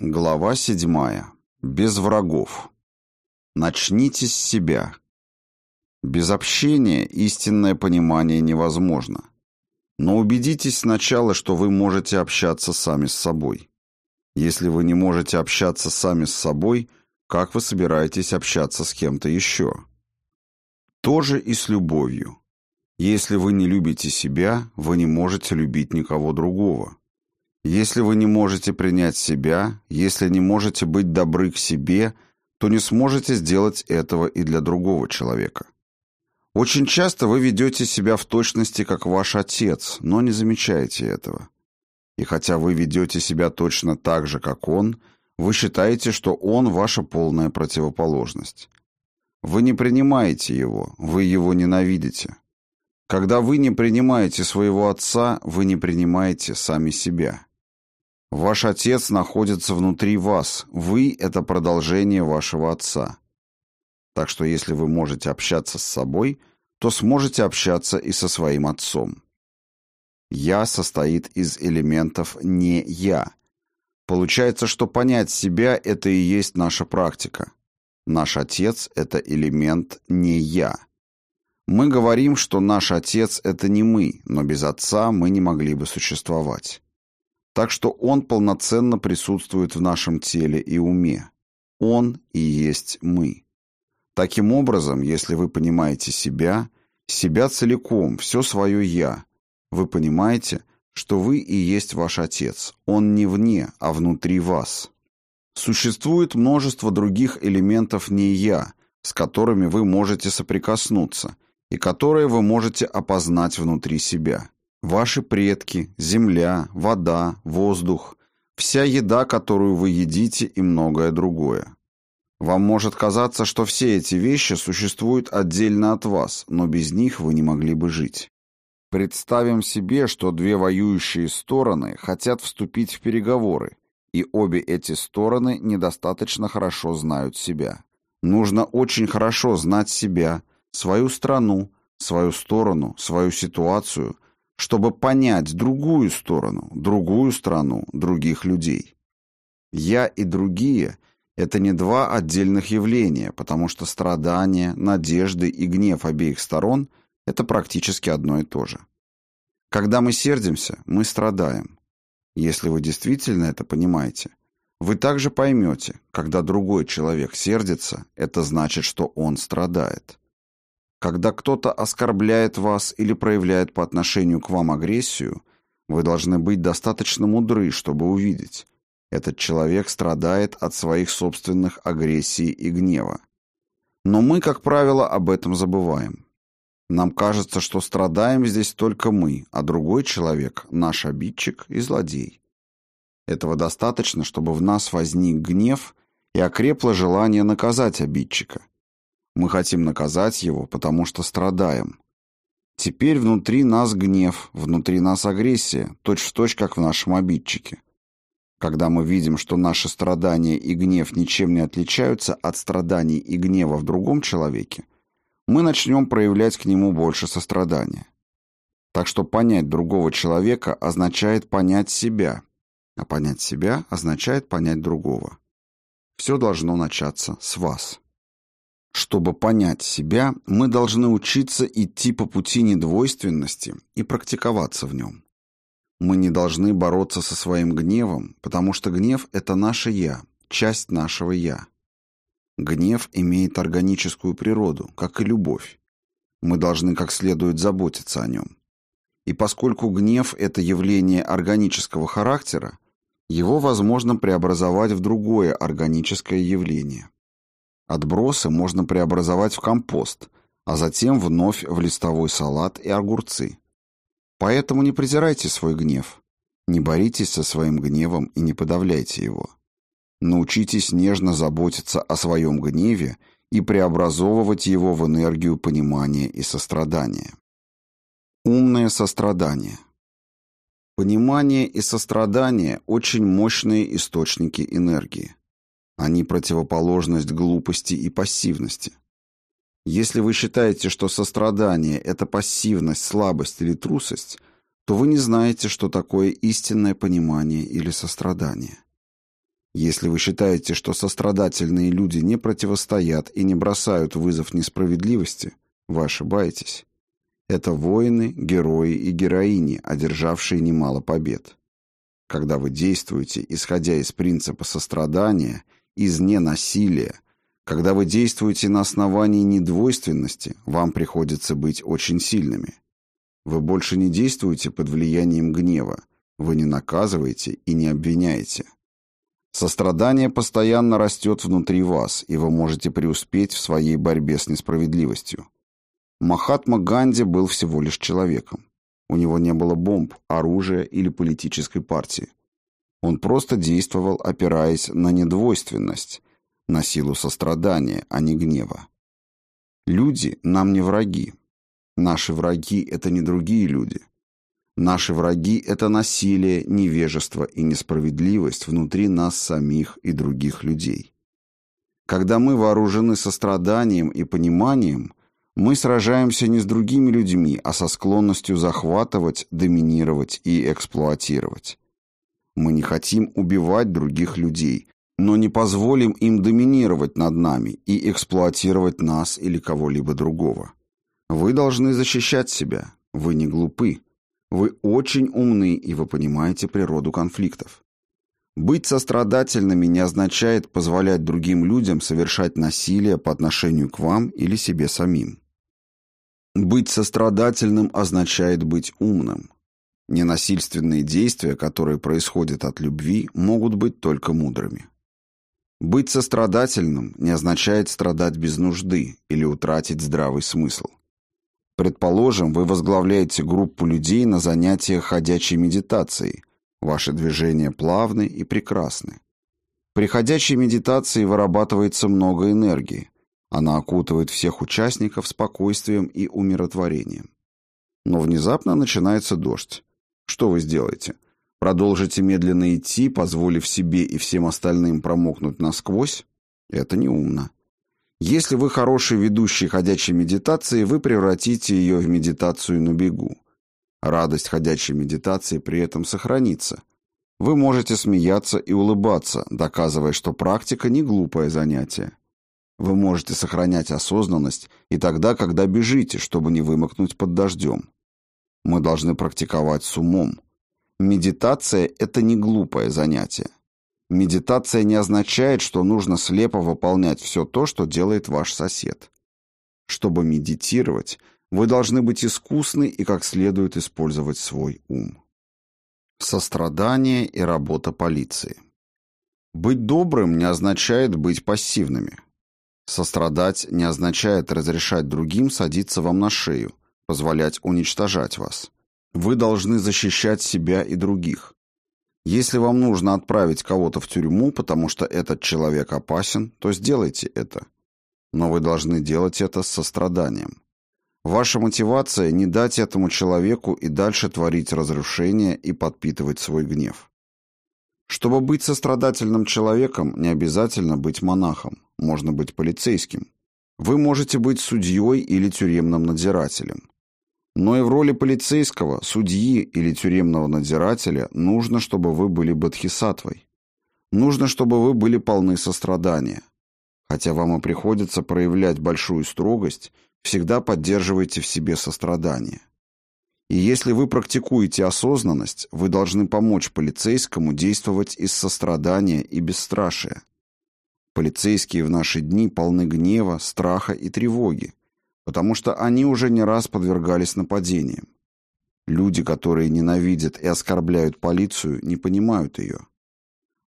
Глава седьмая. Без врагов. Начните с себя. Без общения истинное понимание невозможно. Но убедитесь сначала, что вы можете общаться сами с собой. Если вы не можете общаться сами с собой, как вы собираетесь общаться с кем-то еще? То же и с любовью. Если вы не любите себя, вы не можете любить никого другого. Если вы не можете принять себя, если не можете быть добры к себе, то не сможете сделать этого и для другого человека. Очень часто вы ведете себя в точности как ваш отец, но не замечаете этого. И хотя вы ведете себя точно так же, как он, вы считаете, что он ваша полная противоположность. Вы не принимаете его, вы его ненавидите. Когда вы не принимаете своего отца, вы не принимаете сами себя. Ваш отец находится внутри вас. Вы — это продолжение вашего отца. Так что если вы можете общаться с собой, то сможете общаться и со своим отцом. «Я» состоит из элементов «не я». Получается, что понять себя – это и есть наша практика. Наш отец – это элемент «не я». Мы говорим, что наш отец – это не мы, но без отца мы не могли бы существовать. Так что он полноценно присутствует в нашем теле и уме. Он и есть мы. Таким образом, если вы понимаете себя, себя целиком, все свое «я», вы понимаете, что вы и есть ваш Отец. Он не вне, а внутри вас. Существует множество других элементов «не я», с которыми вы можете соприкоснуться и которые вы можете опознать внутри себя. Ваши предки, земля, вода, воздух, вся еда, которую вы едите и многое другое. Вам может казаться, что все эти вещи существуют отдельно от вас, но без них вы не могли бы жить. Представим себе, что две воюющие стороны хотят вступить в переговоры, и обе эти стороны недостаточно хорошо знают себя. Нужно очень хорошо знать себя, свою страну, свою сторону, свою ситуацию, чтобы понять другую сторону, другую страну, других людей. Я и другие – это не два отдельных явления, потому что страдания, надежды и гнев обеих сторон – это практически одно и то же. Когда мы сердимся, мы страдаем. Если вы действительно это понимаете, вы также поймете, когда другой человек сердится, это значит, что он страдает. Когда кто-то оскорбляет вас или проявляет по отношению к вам агрессию, вы должны быть достаточно мудры, чтобы увидеть. Этот человек страдает от своих собственных агрессий и гнева. Но мы, как правило, об этом забываем. Нам кажется, что страдаем здесь только мы, а другой человек – наш обидчик и злодей. Этого достаточно, чтобы в нас возник гнев и окрепло желание наказать обидчика – мы хотим наказать его, потому что страдаем. Теперь внутри нас гнев, внутри нас агрессия, точь-в-точь, точь, как в нашем обидчике. Когда мы видим, что наши страдания и гнев ничем не отличаются от страданий и гнева в другом человеке, мы начнем проявлять к нему больше сострадания. Так что понять другого человека означает понять себя, а понять себя означает понять другого. Все должно начаться с вас. Чтобы понять себя, мы должны учиться идти по пути недвойственности и практиковаться в нем. Мы не должны бороться со своим гневом, потому что гнев – это наше «я», часть нашего «я». Гнев имеет органическую природу, как и любовь. Мы должны как следует заботиться о нем. И поскольку гнев – это явление органического характера, его возможно преобразовать в другое органическое явление. Отбросы можно преобразовать в компост, а затем вновь в листовой салат и огурцы. Поэтому не презирайте свой гнев. Не боритесь со своим гневом и не подавляйте его. Научитесь нежно заботиться о своем гневе и преобразовывать его в энергию понимания и сострадания. Умное сострадание. Понимание и сострадание – очень мощные источники энергии. Они противоположность глупости и пассивности. Если вы считаете, что сострадание – это пассивность, слабость или трусость, то вы не знаете, что такое истинное понимание или сострадание. Если вы считаете, что сострадательные люди не противостоят и не бросают вызов несправедливости, вы ошибаетесь. Это воины, герои и героини, одержавшие немало побед. Когда вы действуете, исходя из принципа сострадания, из ненасилия, когда вы действуете на основании недвойственности, вам приходится быть очень сильными. Вы больше не действуете под влиянием гнева, вы не наказываете и не обвиняете. Сострадание постоянно растет внутри вас, и вы можете преуспеть в своей борьбе с несправедливостью. Махатма Ганди был всего лишь человеком. У него не было бомб, оружия или политической партии. Он просто действовал, опираясь на недвойственность, на силу сострадания, а не гнева. Люди нам не враги. Наши враги – это не другие люди. Наши враги – это насилие, невежество и несправедливость внутри нас самих и других людей. Когда мы вооружены состраданием и пониманием – мы сражаемся не с другими людьми, а со склонностью захватывать, доминировать и эксплуатировать. Мы не хотим убивать других людей, но не позволим им доминировать над нами и эксплуатировать нас или кого-либо другого. Вы должны защищать себя. Вы не глупы. Вы очень умны, и вы понимаете природу конфликтов. Быть сострадательными не означает позволять другим людям совершать насилие по отношению к вам или себе самим. Быть сострадательным означает быть умным. Ненасильственные действия, которые происходят от любви, могут быть только мудрыми. Быть сострадательным не означает страдать без нужды или утратить здравый смысл. Предположим, вы возглавляете группу людей на занятиях ходячей медитацией. Ваши движения плавны и прекрасны. При ходячей медитации вырабатывается много энергии. Она окутывает всех участников спокойствием и умиротворением. Но внезапно начинается дождь. Что вы сделаете? Продолжите медленно идти, позволив себе и всем остальным промокнуть насквозь? Это неумно. Если вы хороший ведущий ходячей медитации, вы превратите ее в медитацию на бегу. Радость ходячей медитации при этом сохранится. Вы можете смеяться и улыбаться, доказывая, что практика не глупое занятие. Вы можете сохранять осознанность и тогда, когда бежите, чтобы не вымокнуть под дождем. Мы должны практиковать с умом. Медитация – это не глупое занятие. Медитация не означает, что нужно слепо выполнять все то, что делает ваш сосед. Чтобы медитировать, вы должны быть искусны и как следует использовать свой ум. Сострадание и работа полиции. Быть добрым не означает быть пассивными. Сострадать не означает разрешать другим садиться вам на шею, позволять уничтожать вас. Вы должны защищать себя и других. Если вам нужно отправить кого-то в тюрьму, потому что этот человек опасен, то сделайте это. Но вы должны делать это с состраданием. Ваша мотивация – не дать этому человеку и дальше творить разрушение и подпитывать свой гнев. Чтобы быть сострадательным человеком, не обязательно быть монахом, можно быть полицейским. Вы можете быть судьей или тюремным надзирателем. Но и в роли полицейского, судьи или тюремного надзирателя нужно, чтобы вы были бодхисаттвой. Нужно, чтобы вы были полны сострадания. Хотя вам и приходится проявлять большую строгость, всегда поддерживайте в себе сострадание. И если вы практикуете осознанность, вы должны помочь полицейскому действовать из сострадания и бесстрашия. Полицейские в наши дни полны гнева, страха и тревоги, потому что они уже не раз подвергались нападениям. Люди, которые ненавидят и оскорбляют полицию, не понимают ее.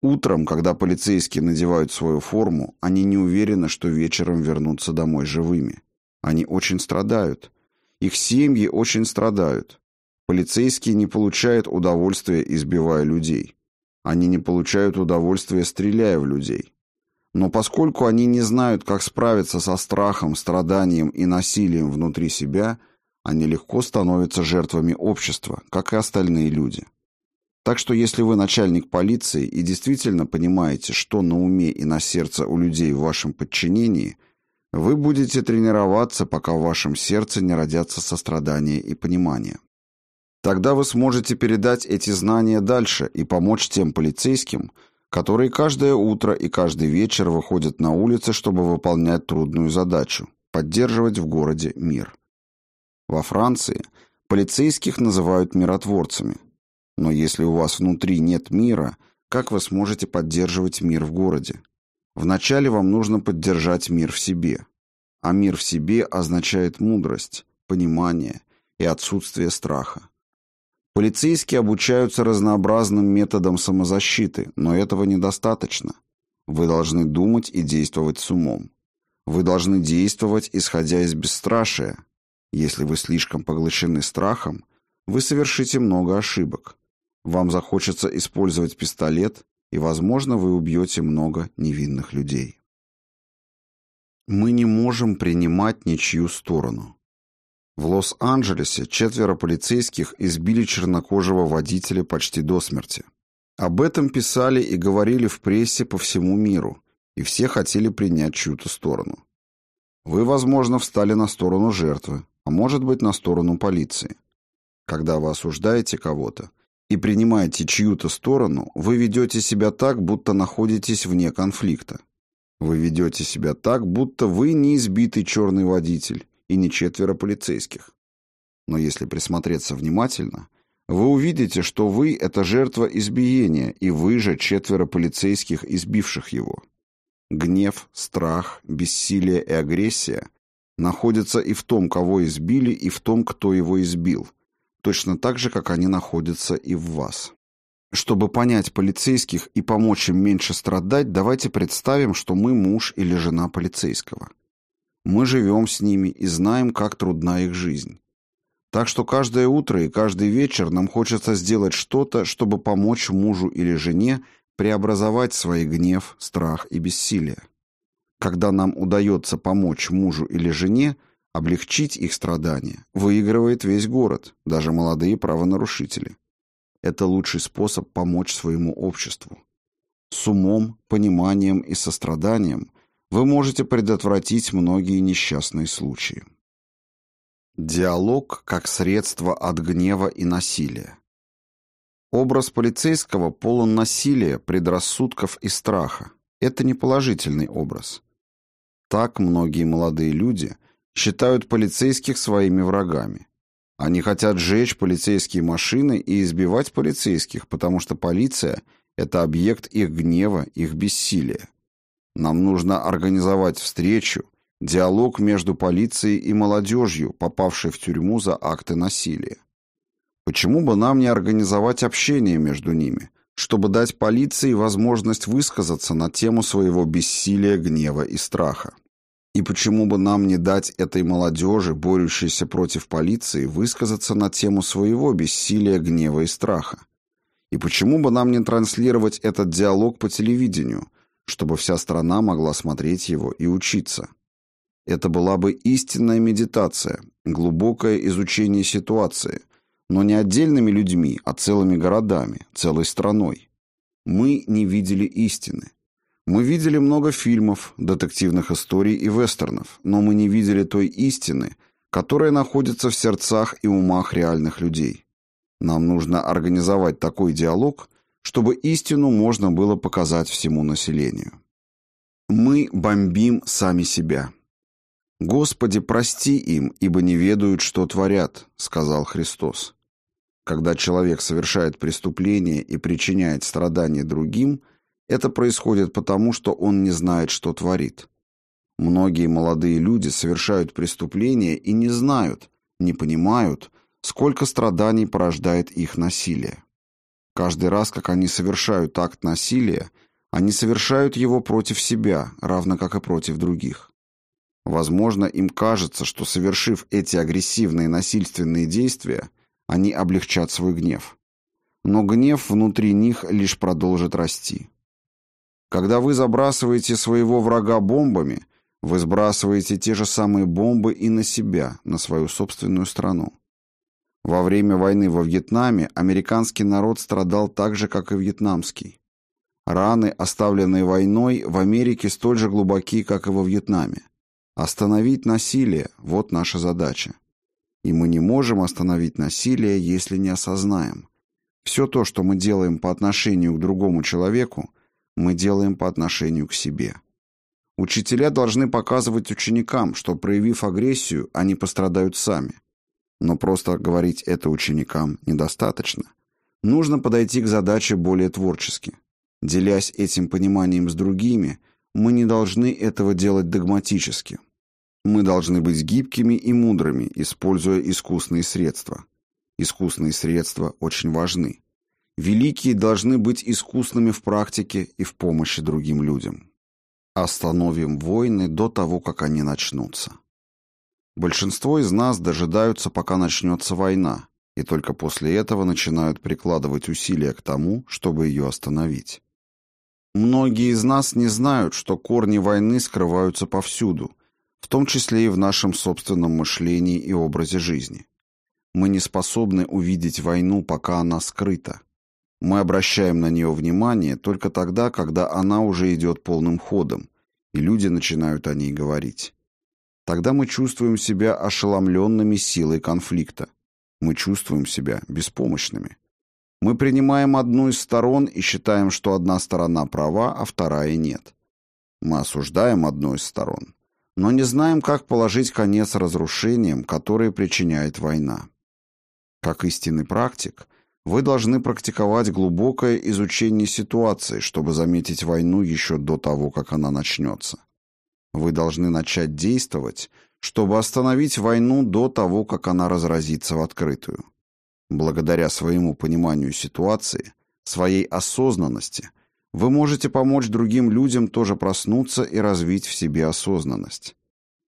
Утром, когда полицейские надевают свою форму, они не уверены, что вечером вернутся домой живыми. Они очень страдают, их семьи очень страдают. Полицейские не получают удовольствия, избивая людей. Они не получают удовольствия, стреляя в людей. Но поскольку они не знают, как справиться со страхом, страданием и насилием внутри себя, они легко становятся жертвами общества, как и остальные люди. Так что если вы начальник полиции и действительно понимаете, что на уме и на сердце у людей в вашем подчинении – вы будете тренироваться, пока в вашем сердце не родятся сострадание и понимание. Тогда вы сможете передать эти знания дальше и помочь тем полицейским, которые каждое утро и каждый вечер выходят на улицы, чтобы выполнять трудную задачу – поддерживать в городе мир. Во Франции полицейских называют миротворцами. Но если у вас внутри нет мира, как вы сможете поддерживать мир в городе? Вначале вам нужно поддержать мир в себе. А мир в себе означает мудрость, понимание и отсутствие страха. Полицейские обучаются разнообразным методам самозащиты, но этого недостаточно. Вы должны думать и действовать с умом. Вы должны действовать, исходя из бесстрашия. Если вы слишком поглощены страхом, вы совершите много ошибок. Вам захочется использовать пистолет, и, возможно, вы убьете много невинных людей. Мы не можем принимать ничью сторону. В Лос-Анджелесе четверо полицейских избили чернокожего водителя почти до смерти. Об этом писали и говорили в прессе по всему миру, и все хотели принять чью-то сторону. Вы, возможно, встали на сторону жертвы, а может быть, на сторону полиции. Когда вы осуждаете кого-то и принимаете чью-то сторону, вы ведете себя так, будто находитесь вне конфликта. Вы ведете себя так, будто вы не избитый черный водитель, и не четверо полицейских. Но если присмотреться внимательно, вы увидите, что вы – это жертва избиения, и вы же четверо полицейских, избивших его. Гнев, страх, бессилие и агрессия находятся и в том, кого избили, и в том, кто его избил, точно так же, как они находятся и в вас. Чтобы понять полицейских и помочь им меньше страдать, давайте представим, что мы муж или жена полицейского. Мы живем с ними и знаем, как трудна их жизнь. Так что каждое утро и каждый вечер нам хочется сделать что-то, чтобы помочь мужу или жене преобразовать свой гнев, страх и бессилие. Когда нам удается помочь мужу или жене, облегчить их страдания, выигрывает весь город, даже молодые правонарушители. Это лучший способ помочь своему обществу. С умом, пониманием и состраданием вы можете предотвратить многие несчастные случаи. Диалог как средство от гнева и насилия. Образ полицейского полон насилия, предрассудков и страха. Это не положительный образ. Так многие молодые люди считают полицейских своими врагами. Они хотят сжечь полицейские машины и избивать полицейских, потому что полиция – это объект их гнева, их бессилия. Нам нужно организовать встречу, диалог между полицией и молодежью, попавшей в тюрьму за акты насилия. Почему бы нам не организовать общение между ними, чтобы дать полиции возможность высказаться на тему своего бессилия, гнева и страха? И почему бы нам не дать этой молодежи, борющейся против полиции, высказаться на тему своего бессилия, гнева и страха? И почему бы нам не транслировать этот диалог по телевидению – чтобы вся страна могла смотреть его и учиться. Это была бы истинная медитация, глубокое изучение ситуации, но не отдельными людьми, а целыми городами, целой страной. Мы не видели истины. Мы видели много фильмов, детективных историй и вестернов, но мы не видели той истины, которая находится в сердцах и умах реальных людей. Нам нужно организовать такой диалог, чтобы истину можно было показать всему населению. Мы бомбим сами себя. «Господи, прости им, ибо не ведают, что творят», — сказал Христос. Когда человек совершает преступление и причиняет страдания другим, это происходит потому, что он не знает, что творит. Многие молодые люди совершают преступления и не знают, не понимают, сколько страданий порождает их насилие. Каждый раз, как они совершают акт насилия, они совершают его против себя, равно как и против других. Возможно, им кажется, что совершив эти агрессивные насильственные действия, они облегчат свой гнев. Но гнев внутри них лишь продолжит расти. Когда вы забрасываете своего врага бомбами, вы сбрасываете те же самые бомбы и на себя, на свою собственную страну. Во время войны во Вьетнаме американский народ страдал так же, как и вьетнамский. Раны, оставленные войной, в Америке столь же глубоки, как и во Вьетнаме. Остановить насилие – вот наша задача. И мы не можем остановить насилие, если не осознаем. Все то, что мы делаем по отношению к другому человеку, мы делаем по отношению к себе. Учителя должны показывать ученикам, что, проявив агрессию, они пострадают сами. Но просто говорить это ученикам недостаточно. Нужно подойти к задаче более творчески. Делясь этим пониманием с другими, мы не должны этого делать догматически. Мы должны быть гибкими и мудрыми, используя искусные средства. Искусные средства очень важны. Великие должны быть искусными в практике и в помощи другим людям. Остановим войны до того, как они начнутся. Большинство из нас дожидаются, пока начнется война, и только после этого начинают прикладывать усилия к тому, чтобы ее остановить. Многие из нас не знают, что корни войны скрываются повсюду, в том числе и в нашем собственном мышлении и образе жизни. Мы не способны увидеть войну, пока она скрыта. Мы обращаем на нее внимание только тогда, когда она уже идет полным ходом, и люди начинают о ней говорить. Тогда мы чувствуем себя ошеломленными силой конфликта. Мы чувствуем себя беспомощными. Мы принимаем одну из сторон и считаем, что одна сторона права, а вторая нет. Мы осуждаем одну из сторон, но не знаем, как положить конец разрушениям, которые причиняет война. Как истинный практик – вы должны практиковать глубокое изучение ситуации, чтобы заметить войну еще до того, как она начнется. Вы должны начать действовать, чтобы остановить войну до того, как она разразится в открытую. Благодаря своему пониманию ситуации, своей осознанности, вы можете помочь другим людям тоже проснуться и развить в себе осознанность.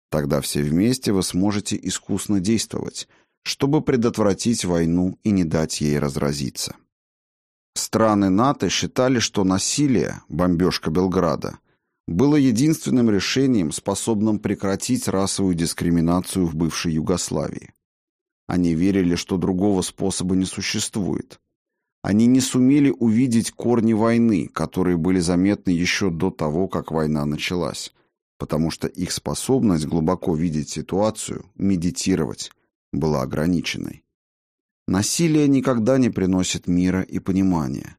Тогда все вместе вы сможете искусно действовать, чтобы предотвратить войну и не дать ей разразиться. Страны НАТО считали, что насилие, бомбежка Белграда, было единственным решением, способным прекратить расовую дискриминацию в бывшей Югославии. Они верили, что другого способа не существует. Они не сумели увидеть корни войны, которые были заметны еще до того, как война началась, потому что их способность глубоко видеть ситуацию, медитировать, была ограниченной. Насилие никогда не приносит мира и понимания.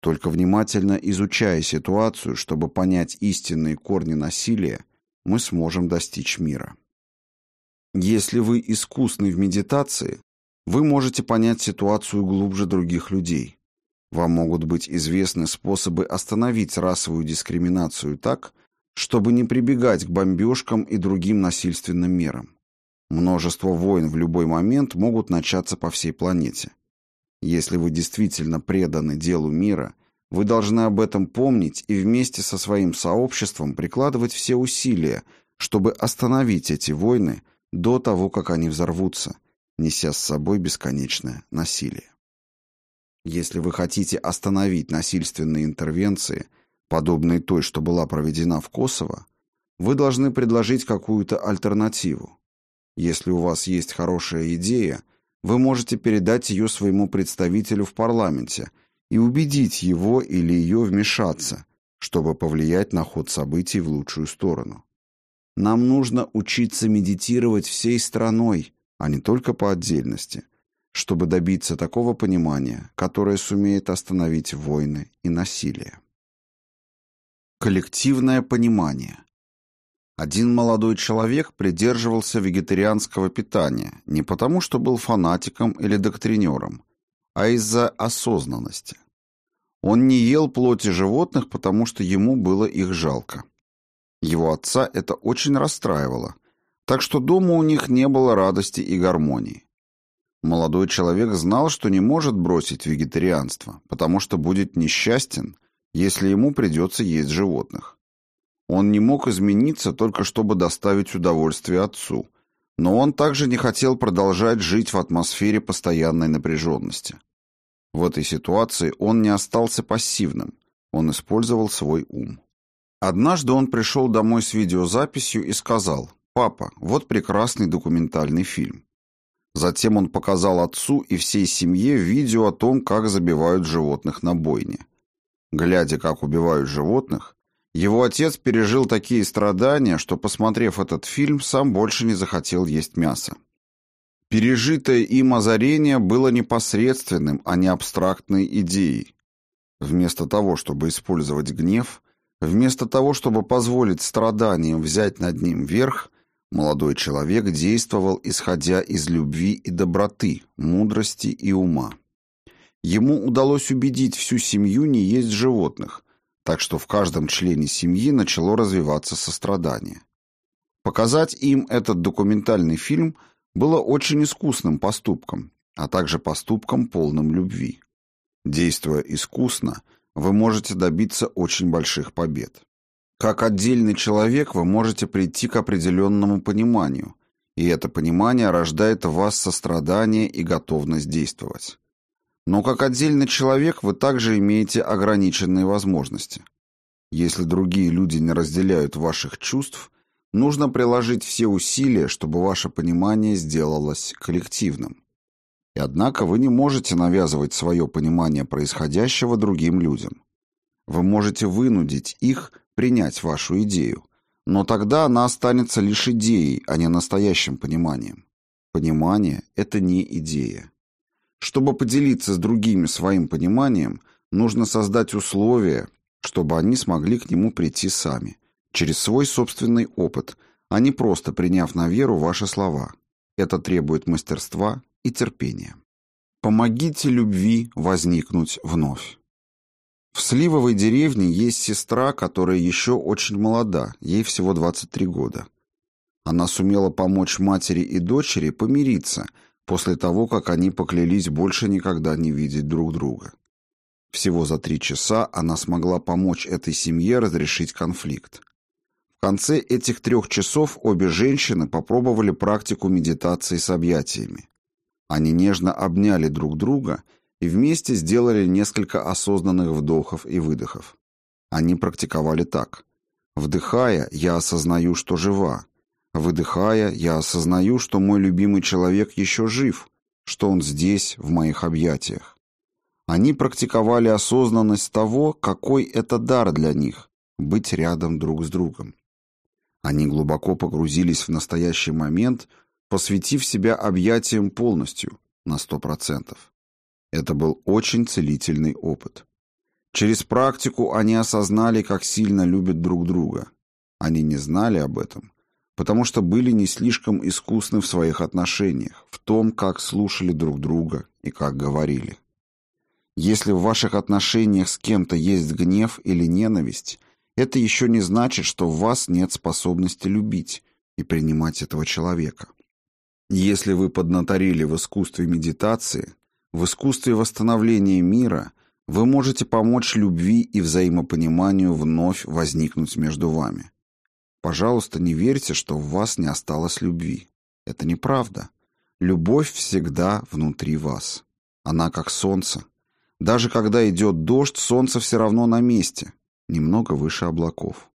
Только внимательно изучая ситуацию, чтобы понять истинные корни насилия, мы сможем достичь мира. Если вы искусны в медитации, вы можете понять ситуацию глубже других людей. Вам могут быть известны способы остановить расовую дискриминацию так, чтобы не прибегать к бомбежкам и другим насильственным мерам. Множество войн в любой момент могут начаться по всей планете. Если вы действительно преданы делу мира, вы должны об этом помнить и вместе со своим сообществом прикладывать все усилия, чтобы остановить эти войны до того, как они взорвутся, неся с собой бесконечное насилие. Если вы хотите остановить насильственные интервенции, подобные той, что была проведена в Косово, вы должны предложить какую-то альтернативу. Если у вас есть хорошая идея, вы можете передать ее своему представителю в парламенте и убедить его или ее вмешаться, чтобы повлиять на ход событий в лучшую сторону. Нам нужно учиться медитировать всей страной, а не только по отдельности, чтобы добиться такого понимания, которое сумеет остановить войны и насилие. Коллективное понимание. Один молодой человек придерживался вегетарианского питания не потому, что был фанатиком или доктринером, а из-за осознанности. Он не ел плоти животных, потому что ему было их жалко. Его отца это очень расстраивало, так что дома у них не было радости и гармонии. Молодой человек знал, что не может бросить вегетарианство, потому что будет несчастен, если ему придется есть животных. Он не мог измениться только чтобы доставить удовольствие отцу, но он также не хотел продолжать жить в атмосфере постоянной напряженности. В этой ситуации он не остался пассивным, он использовал свой ум. Однажды он пришел домой с видеозаписью и сказал «Папа, вот прекрасный документальный фильм». Затем он показал отцу и всей семье видео о том, как забивают животных на бойне. Глядя, как убивают животных, его отец пережил такие страдания, что, посмотрев этот фильм, сам больше не захотел есть мясо. Пережитое им озарение было непосредственным, а не абстрактной идеей. Вместо того, чтобы использовать гнев, вместо того, чтобы позволить страданиям взять над ним верх, молодой человек действовал, исходя из любви и доброты, мудрости и ума. Ему удалось убедить всю семью не есть животных, так что в каждом члене семьи начало развиваться сострадание. Показать им этот документальный фильм было очень искусным поступком, а также поступком полным любви. Действуя искусно, вы можете добиться очень больших побед. Как отдельный человек вы можете прийти к определенному пониманию, и это понимание рождает в вас сострадание и готовность действовать. Но как отдельный человек вы также имеете ограниченные возможности. Если другие люди не разделяют ваших чувств, нужно приложить все усилия, чтобы ваше понимание сделалось коллективным. И однако вы не можете навязывать свое понимание происходящего другим людям. Вы можете вынудить их принять вашу идею, но тогда она останется лишь идеей, а не настоящим пониманием. Понимание – это не идея. Чтобы поделиться с другими своим пониманием, нужно создать условия, чтобы они смогли к нему прийти сами, через свой собственный опыт, а не просто приняв на веру ваши слова. Это требует мастерства и терпения. Помогите любви возникнуть вновь. В Сливовой деревне есть сестра, которая еще очень молода, ей всего 23 года. Она сумела помочь матери и дочери помириться – после того, как они поклялись больше никогда не видеть друг друга. Всего за три часа она смогла помочь этой семье разрешить конфликт. В конце этих трех часов обе женщины попробовали практику медитации с объятиями. Они нежно обняли друг друга и вместе сделали несколько осознанных вдохов и выдохов. Они практиковали так. Вдыхая, я осознаю, что жива. Выдыхая, я осознаю, что мой любимый человек еще жив, что он здесь, в моих объятиях. Они практиковали осознанность того, какой это дар для них — быть рядом друг с другом. Они глубоко погрузились в настоящий момент, посвятив себя объятиям полностью, на сто процентов. Это был очень целительный опыт. Через практику они осознали, как сильно любят друг друга. Они не знали об этом, потому что были не слишком искусны в своих отношениях, в том, как слушали друг друга и как говорили. Если в ваших отношениях с кем-то есть гнев или ненависть, это еще не значит, что в вас нет способности любить и принимать этого человека. Если вы поднаторили в искусстве медитации, в искусстве восстановления мира, вы можете помочь любви и взаимопониманию вновь возникнуть между вами. Пожалуйста, не верьте, что в вас не осталось любви. Это неправда. Любовь всегда внутри вас. Она как солнце. Даже когда идет дождь, солнце все равно на месте, немного выше облаков.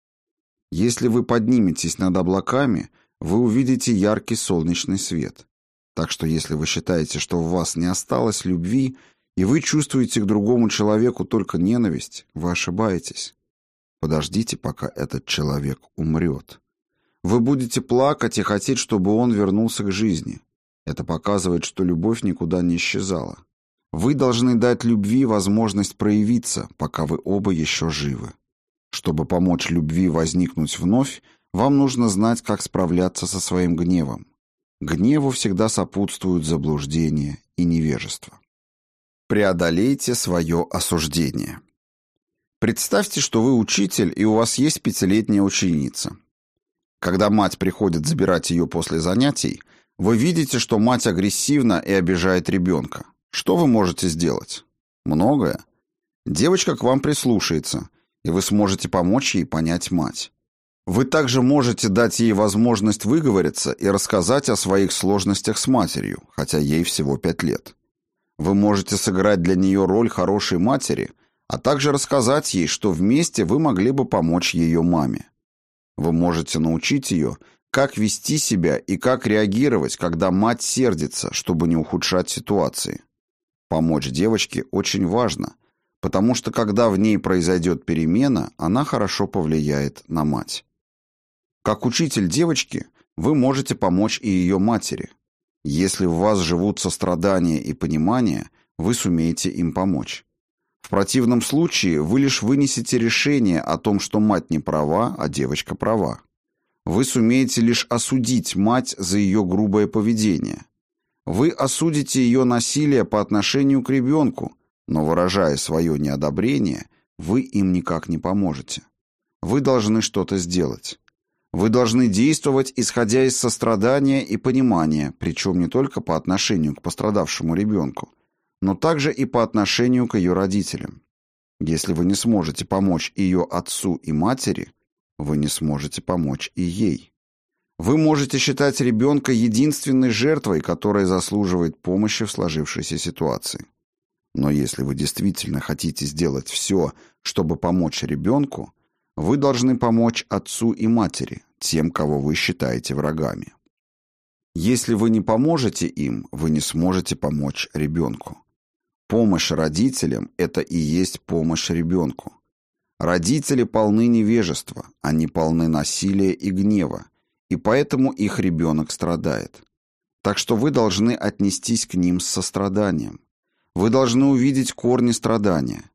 Если вы подниметесь над облаками, вы увидите яркий солнечный свет. Так что если вы считаете, что в вас не осталось любви, и вы чувствуете к другому человеку только ненависть, вы ошибаетесь. Подождите, пока этот человек умрет. Вы будете плакать и хотеть, чтобы он вернулся к жизни. Это показывает, что любовь никуда не исчезала. Вы должны дать любви возможность проявиться, пока вы оба еще живы. Чтобы помочь любви возникнуть вновь, вам нужно знать, как справляться со своим гневом. Гневу всегда сопутствуют заблуждение и невежество. Преодолейте свое осуждение. Представьте, что вы учитель, и у вас есть пятилетняя ученица. Когда мать приходит забирать ее после занятий, вы видите, что мать агрессивна и обижает ребенка. Что вы можете сделать? Многое. Девочка к вам прислушается, и вы сможете помочь ей понять мать. Вы также можете дать ей возможность выговориться и рассказать о своих сложностях с матерью, хотя ей всего пять лет. Вы можете сыграть для нее роль хорошей матери – а также рассказать ей, что вместе вы могли бы помочь ее маме. Вы можете научить ее, как вести себя и как реагировать, когда мать сердится, чтобы не ухудшать ситуации. Помочь девочке очень важно, потому что когда в ней произойдет перемена, она хорошо повлияет на мать. Как учитель девочки, вы можете помочь и ее матери. Если в вас живут сострадание и понимание, вы сумеете им помочь. В противном случае вы лишь вынесете решение о том, что мать не права, а девочка права. Вы сумеете лишь осудить мать за ее грубое поведение. Вы осудите ее насилие по отношению к ребенку, но выражая свое неодобрение, вы им никак не поможете. Вы должны что-то сделать. Вы должны действовать, исходя из сострадания и понимания, причем не только по отношению к пострадавшему ребенку, но также и по отношению к ее родителям. Если вы не сможете помочь ее отцу и матери, вы не сможете помочь и ей. Вы можете считать ребенка единственной жертвой, которая заслуживает помощи в сложившейся ситуации. Но если вы действительно хотите сделать все, чтобы помочь ребенку, вы должны помочь отцу и матери, тем, кого вы считаете врагами. Если вы не поможете им, вы не сможете помочь ребенку. Помощь родителям – это и есть помощь ребенку. Родители полны невежества, они полны насилия и гнева, и поэтому их ребенок страдает. Так что вы должны отнестись к ним с состраданием. Вы должны увидеть корни страдания.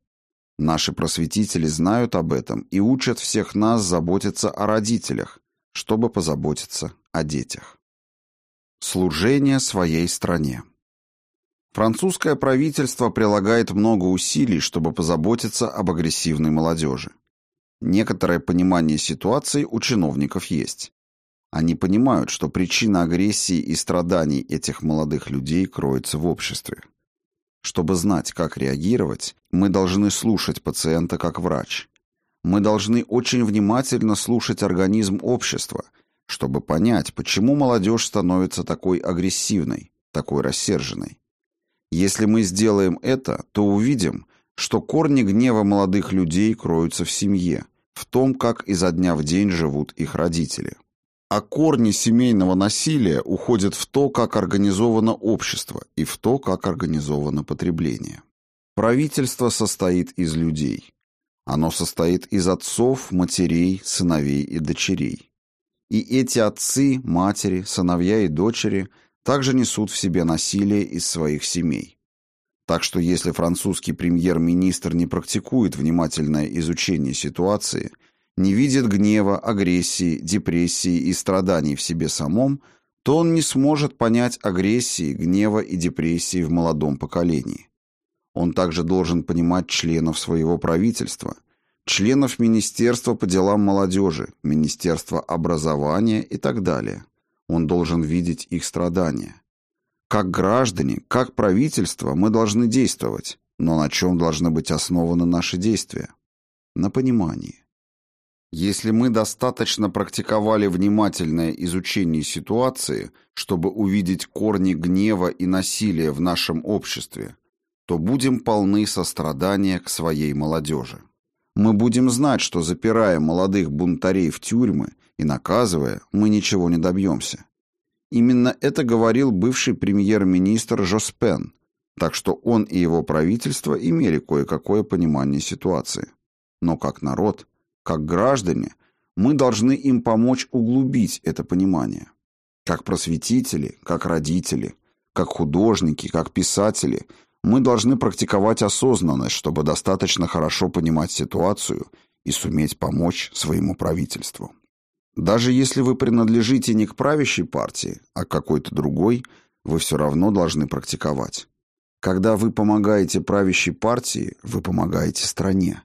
Наши просветители знают об этом и учат всех нас заботиться о родителях, чтобы позаботиться о детях. Служение своей стране. Французское правительство прилагает много усилий, чтобы позаботиться об агрессивной молодежи. Некоторое понимание ситуации у чиновников есть. Они понимают, что причина агрессии и страданий этих молодых людей кроется в обществе. Чтобы знать, как реагировать, мы должны слушать пациента как врач. Мы должны очень внимательно слушать организм общества, чтобы понять, почему молодежь становится такой агрессивной, такой рассерженной. Если мы сделаем это, то увидим, что корни гнева молодых людей кроются в семье, в том, как изо дня в день живут их родители. А корни семейного насилия уходят в то, как организовано общество и в то, как организовано потребление. Правительство состоит из людей. Оно состоит из отцов, матерей, сыновей и дочерей. И эти отцы, матери, сыновья и дочери также несут в себе насилие из своих семей. Так что если французский премьер-министр не практикует внимательное изучение ситуации – не видит гнева, агрессии, депрессии и страданий в себе самом, то он не сможет понять агрессии, гнева и депрессии в молодом поколении. Он также должен понимать членов своего правительства, членов Министерства по делам молодежи, Министерства образования и так далее. Он должен видеть их страдания. Как граждане, как правительство мы должны действовать, но на чем должны быть основаны наши действия? На понимании. Если мы достаточно практиковали внимательное изучение ситуации, чтобы увидеть корни гнева и насилия в нашем обществе, то будем полны сострадания к своей молодежи. Мы будем знать, что запирая молодых бунтарей в тюрьмы и наказывая, мы ничего не добьемся. Именно это говорил бывший премьер-министр Жоспен, так что он и его правительство имели кое-какое понимание ситуации. Но как народ – как граждане, мы должны им помочь углубить это понимание. Как просветители, как родители, как художники, как писатели, мы должны практиковать осознанность, чтобы достаточно хорошо понимать ситуацию и суметь помочь своему правительству. Даже если вы принадлежите не к правящей партии, а к какой-то другой, вы все равно должны практиковать. Когда вы помогаете правящей партии, вы помогаете стране.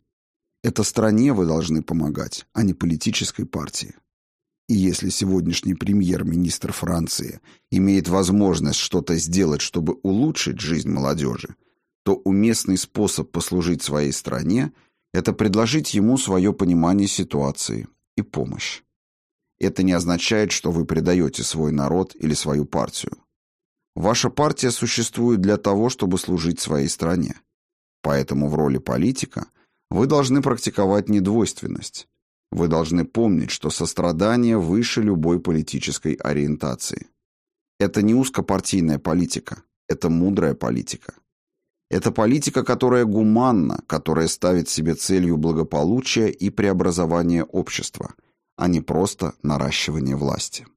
Это стране вы должны помогать, а не политической партии. И если сегодняшний премьер-министр Франции имеет возможность что-то сделать, чтобы улучшить жизнь молодежи, то уместный способ послужить своей стране – это предложить ему свое понимание ситуации и помощь. Это не означает, что вы предаете свой народ или свою партию. Ваша партия существует для того, чтобы служить своей стране. Поэтому в роли политика – вы должны практиковать недвойственность. Вы должны помнить, что сострадание выше любой политической ориентации. Это не узкопартийная политика, это мудрая политика. Это политика, которая гуманна, которая ставит себе целью благополучия и преобразования общества, а не просто наращивание власти.